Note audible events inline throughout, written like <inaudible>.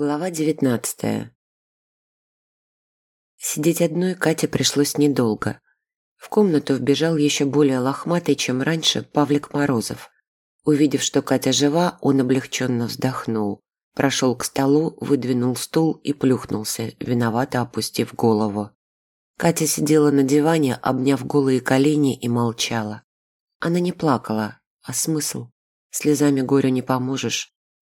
Глава девятнадцатая. Сидеть одной Кате пришлось недолго. В комнату вбежал еще более лохматый, чем раньше, Павлик Морозов. Увидев, что Катя жива, он облегченно вздохнул. Прошел к столу, выдвинул стул и плюхнулся, виновато опустив голову. Катя сидела на диване, обняв голые колени и молчала. Она не плакала, а смысл? Слезами горю не поможешь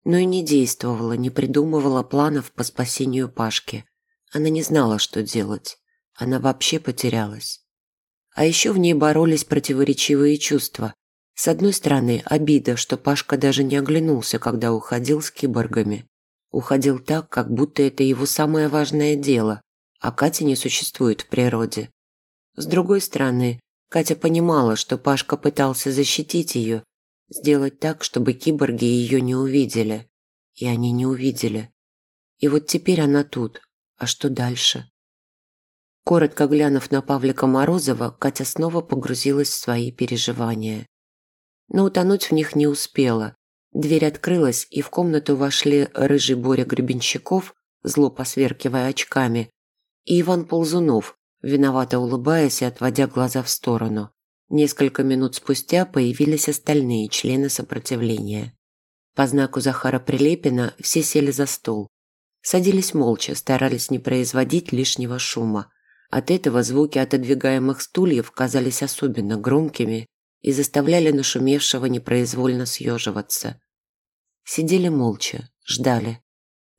но и не действовала, не придумывала планов по спасению Пашки. Она не знала, что делать. Она вообще потерялась. А еще в ней боролись противоречивые чувства. С одной стороны, обида, что Пашка даже не оглянулся, когда уходил с киборгами. Уходил так, как будто это его самое важное дело, а Катя не существует в природе. С другой стороны, Катя понимала, что Пашка пытался защитить ее, Сделать так, чтобы киборги ее не увидели. И они не увидели. И вот теперь она тут. А что дальше? Коротко глянув на Павлика Морозова, Катя снова погрузилась в свои переживания. Но утонуть в них не успела. Дверь открылась, и в комнату вошли рыжий Боря Гребенщиков, зло посверкивая очками, и Иван Ползунов, виновато улыбаясь и отводя глаза в сторону. Несколько минут спустя появились остальные члены сопротивления. По знаку Захара Прилепина все сели за стол. Садились молча, старались не производить лишнего шума. От этого звуки отодвигаемых стульев казались особенно громкими и заставляли нашумевшего непроизвольно съеживаться. Сидели молча, ждали.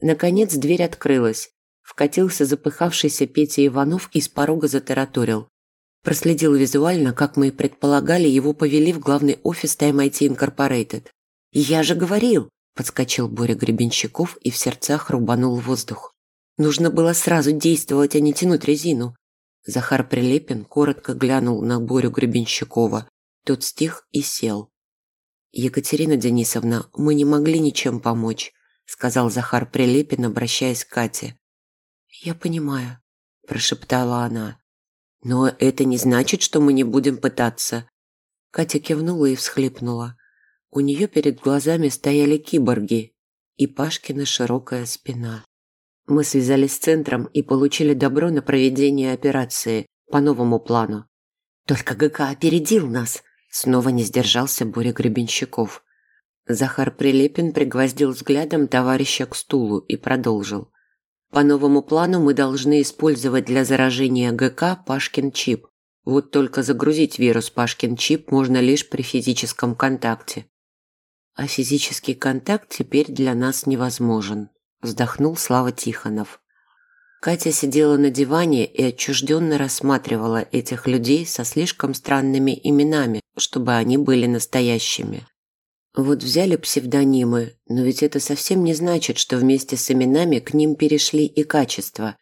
Наконец дверь открылась. Вкатился запыхавшийся Петя Иванов и с порога затараторил. Проследил визуально, как мы и предполагали, его повели в главный офис Time IT Incorporated. «Я же говорил!» – подскочил Боря Гребенщиков и в сердцах рубанул воздух. «Нужно было сразу действовать, а не тянуть резину». Захар Прилепин коротко глянул на Борю Гребенщикова. Тот стих и сел. «Екатерина Денисовна, мы не могли ничем помочь», – сказал Захар Прилепин, обращаясь к Кате. «Я понимаю», – прошептала она. «Но это не значит, что мы не будем пытаться». Катя кивнула и всхлипнула. У нее перед глазами стояли киборги и Пашкина широкая спина. Мы связались с центром и получили добро на проведение операции по новому плану. «Только ГК опередил нас!» Снова не сдержался Боря Гребенщиков. Захар Прилепин пригвоздил взглядом товарища к стулу и продолжил. По новому плану мы должны использовать для заражения ГК Пашкин чип. Вот только загрузить вирус Пашкин чип можно лишь при физическом контакте. А физический контакт теперь для нас невозможен, вздохнул Слава Тихонов. Катя сидела на диване и отчужденно рассматривала этих людей со слишком странными именами, чтобы они были настоящими. Вот взяли псевдонимы, но ведь это совсем не значит, что вместе с именами к ним перешли и качества.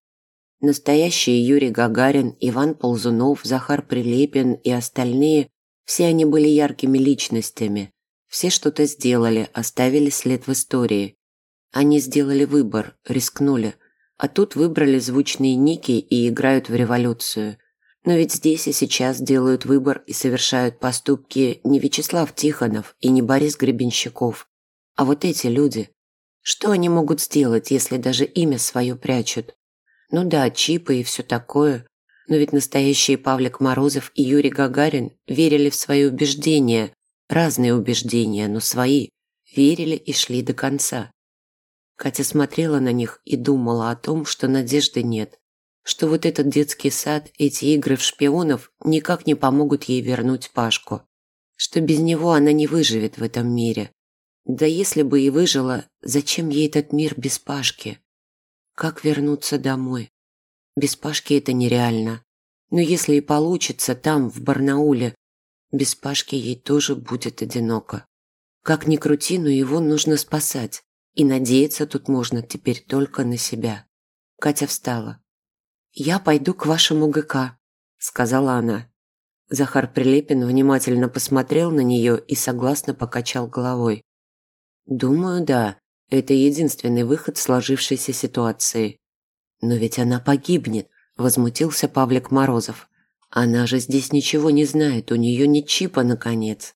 Настоящие Юрий Гагарин, Иван Ползунов, Захар Прилепин и остальные – все они были яркими личностями. Все что-то сделали, оставили след в истории. Они сделали выбор, рискнули. А тут выбрали звучные ники и играют в революцию – но ведь здесь и сейчас делают выбор и совершают поступки не Вячеслав Тихонов и не Борис Гребенщиков, а вот эти люди. Что они могут сделать, если даже имя свое прячут? Ну да, чипы и все такое, но ведь настоящие Павлик Морозов и Юрий Гагарин верили в свои убеждения, разные убеждения, но свои, верили и шли до конца. Катя смотрела на них и думала о том, что надежды нет, что вот этот детский сад, эти игры в шпионов никак не помогут ей вернуть Пашку. Что без него она не выживет в этом мире. Да если бы и выжила, зачем ей этот мир без Пашки? Как вернуться домой? Без Пашки это нереально. Но если и получится там, в Барнауле, без Пашки ей тоже будет одиноко. Как ни крути, но его нужно спасать. И надеяться тут можно теперь только на себя. Катя встала. «Я пойду к вашему ГК», – сказала она. Захар Прилепин внимательно посмотрел на нее и согласно покачал головой. «Думаю, да. Это единственный выход сложившейся ситуации». «Но ведь она погибнет», – возмутился Павлик Морозов. «Она же здесь ничего не знает, у нее нет чипа, наконец».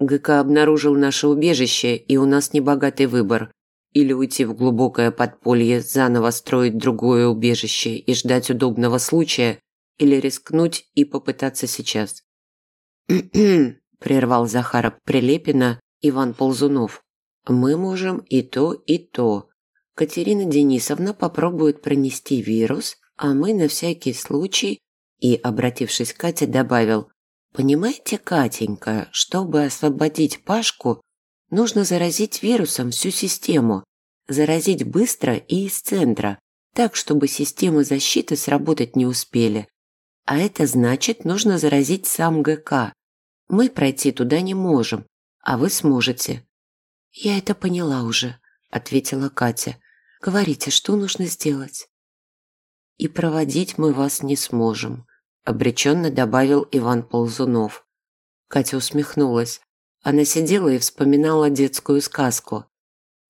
ГК обнаружил наше убежище, и у нас небогатый выбор. Или уйти в глубокое подполье, заново строить другое убежище и ждать удобного случая, или рискнуть и попытаться сейчас. <clears throat> прервал Захара Прилепина Иван Ползунов. «Мы можем и то, и то. Катерина Денисовна попробует пронести вирус, а мы на всякий случай...» И, обратившись к Кате, добавил, «Понимаете, Катенька, чтобы освободить Пашку, нужно заразить вирусом всю систему, заразить быстро и из центра, так, чтобы системы защиты сработать не успели. А это значит, нужно заразить сам ГК. Мы пройти туда не можем, а вы сможете». «Я это поняла уже», – ответила Катя. «Говорите, что нужно сделать?» «И проводить мы вас не сможем», – обреченно добавил Иван Ползунов. Катя усмехнулась. Она сидела и вспоминала детскую сказку.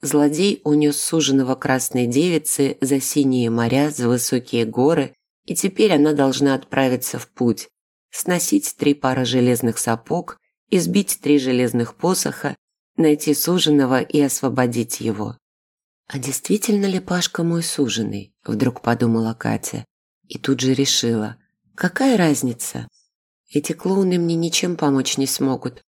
Злодей унес суженого красной девицы за синие моря, за высокие горы, и теперь она должна отправиться в путь, сносить три пары железных сапог, избить три железных посоха, найти суженого и освободить его. «А действительно ли Пашка мой суженый?» – вдруг подумала Катя. И тут же решила. «Какая разница? Эти клоуны мне ничем помочь не смогут.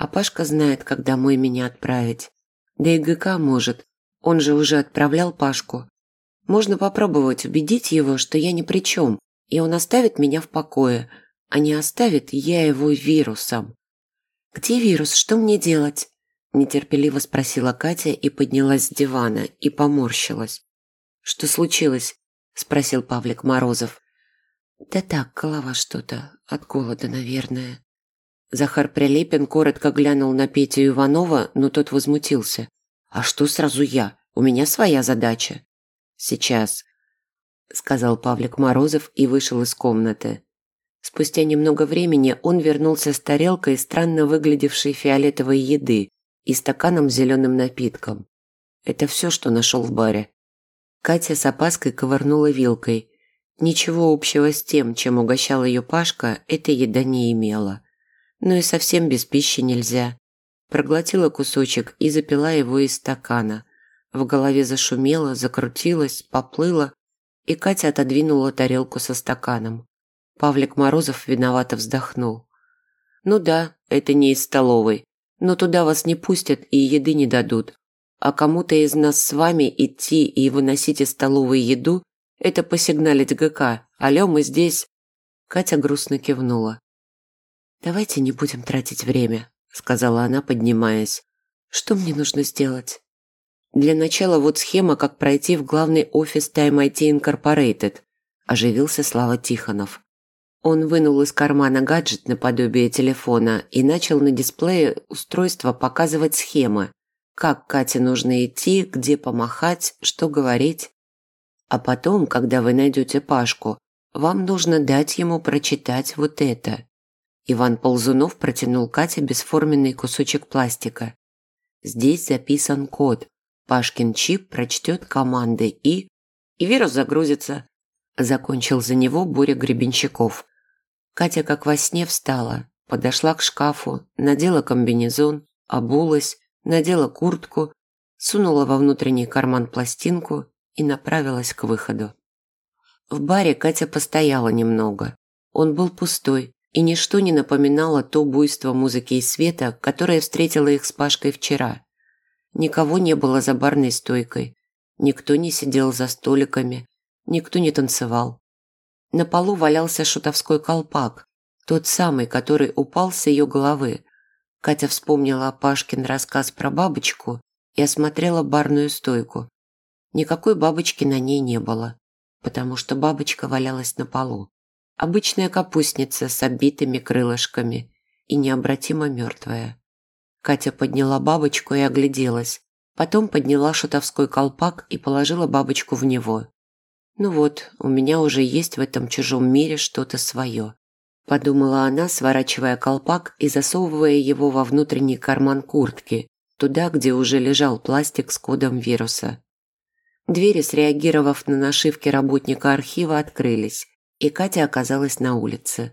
А Пашка знает, как домой меня отправить. Да и ГК может. Он же уже отправлял Пашку. Можно попробовать убедить его, что я ни при чем, и он оставит меня в покое, а не оставит я его вирусом. «Где вирус? Что мне делать?» Нетерпеливо спросила Катя и поднялась с дивана и поморщилась. «Что случилось?» – спросил Павлик Морозов. «Да так, голова что-то. От голода, наверное». Захар Прилепин коротко глянул на Петю Иванова, но тот возмутился. «А что сразу я? У меня своя задача». «Сейчас», – сказал Павлик Морозов и вышел из комнаты. Спустя немного времени он вернулся с тарелкой странно выглядевшей фиолетовой еды и стаканом с зеленым напитком. Это все, что нашел в баре. Катя с опаской ковырнула вилкой. Ничего общего с тем, чем угощал ее Пашка, эта еда не имела. Но и совсем без пищи нельзя. Проглотила кусочек и запила его из стакана. В голове зашумело, закрутилось, поплыло, и Катя отодвинула тарелку со стаканом. Павлик Морозов виновато вздохнул. «Ну да, это не из столовой, но туда вас не пустят и еды не дадут. А кому-то из нас с вами идти и выносить из столовой еду – это посигналить ГК. Алло, мы здесь». Катя грустно кивнула. «Давайте не будем тратить время», – сказала она, поднимаясь. «Что мне нужно сделать?» «Для начала вот схема, как пройти в главный офис Time IT Incorporated», – оживился Слава Тихонов. Он вынул из кармана гаджет наподобие телефона и начал на дисплее устройства показывать схемы, как Кате нужно идти, где помахать, что говорить. А потом, когда вы найдете Пашку, вам нужно дать ему прочитать вот это. Иван Ползунов протянул Кате бесформенный кусочек пластика. Здесь записан код. Пашкин чип прочтет команды и... И вирус загрузится. Закончил за него Боря Гребенщиков. Катя как во сне встала, подошла к шкафу, надела комбинезон, обулась, надела куртку, сунула во внутренний карман пластинку и направилась к выходу. В баре Катя постояла немного. Он был пустой, и ничто не напоминало то буйство музыки и света, которое встретило их с Пашкой вчера. Никого не было за барной стойкой, никто не сидел за столиками, никто не танцевал. На полу валялся шутовской колпак, тот самый, который упал с ее головы. Катя вспомнила Пашкин рассказ про бабочку и осмотрела барную стойку. Никакой бабочки на ней не было, потому что бабочка валялась на полу. Обычная капустница с оббитыми крылышками и необратимо мертвая. Катя подняла бабочку и огляделась. Потом подняла шутовской колпак и положила бабочку в него. Ну вот, у меня уже есть в этом чужом мире что-то свое. Подумала она, сворачивая колпак и засовывая его во внутренний карман куртки, туда, где уже лежал пластик с кодом вируса. Двери, среагировав на нашивки работника архива, открылись, и Катя оказалась на улице.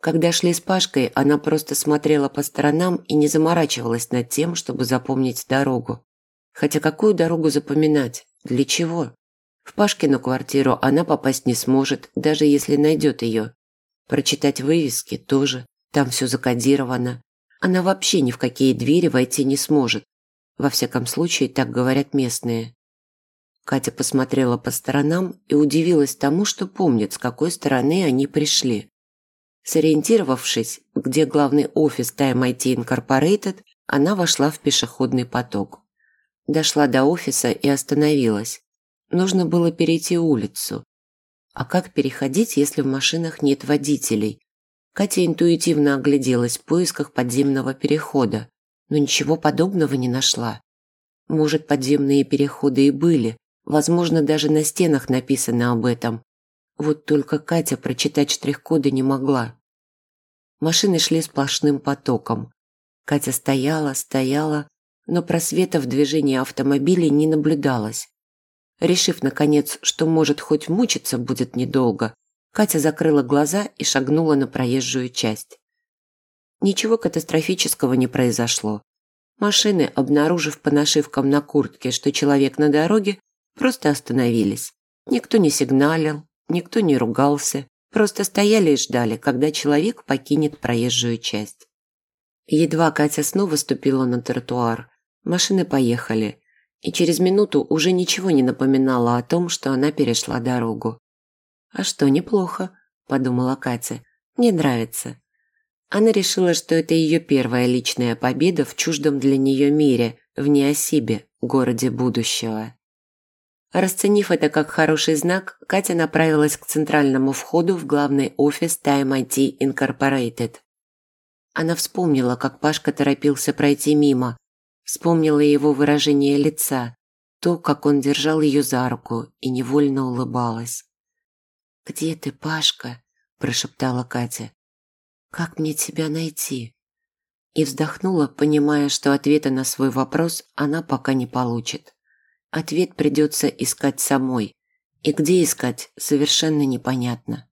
Когда шли с Пашкой, она просто смотрела по сторонам и не заморачивалась над тем, чтобы запомнить дорогу. Хотя какую дорогу запоминать? Для чего? В Пашкину квартиру она попасть не сможет, даже если найдет ее. Прочитать вывески тоже, там все закодировано. Она вообще ни в какие двери войти не сможет. Во всяком случае, так говорят местные. Катя посмотрела по сторонам и удивилась тому, что помнит, с какой стороны они пришли. Сориентировавшись, где главный офис Time IT Incorporated, она вошла в пешеходный поток. Дошла до офиса и остановилась. Нужно было перейти улицу. А как переходить, если в машинах нет водителей? Катя интуитивно огляделась в поисках подземного перехода, но ничего подобного не нашла. Может, подземные переходы и были, возможно, даже на стенах написано об этом. Вот только Катя прочитать штрих-коды не могла. Машины шли сплошным потоком. Катя стояла, стояла, но просвета в движении автомобилей не наблюдалось. Решив, наконец, что, может, хоть мучиться будет недолго, Катя закрыла глаза и шагнула на проезжую часть. Ничего катастрофического не произошло. Машины, обнаружив по нашивкам на куртке, что человек на дороге, просто остановились. Никто не сигналил, никто не ругался, просто стояли и ждали, когда человек покинет проезжую часть. Едва Катя снова ступила на тротуар, Машины поехали, и через минуту уже ничего не напоминало о том, что она перешла дорогу. «А что, неплохо», – подумала Катя. «Мне нравится». Она решила, что это ее первая личная победа в чуждом для нее мире, в Неосибе, городе будущего. Расценив это как хороший знак, Катя направилась к центральному входу в главный офис Time IT Incorporated. Она вспомнила, как Пашка торопился пройти мимо, Вспомнила его выражение лица, то, как он держал ее за руку и невольно улыбалась. «Где ты, Пашка?» – прошептала Катя. «Как мне тебя найти?» И вздохнула, понимая, что ответа на свой вопрос она пока не получит. Ответ придется искать самой. И где искать, совершенно непонятно.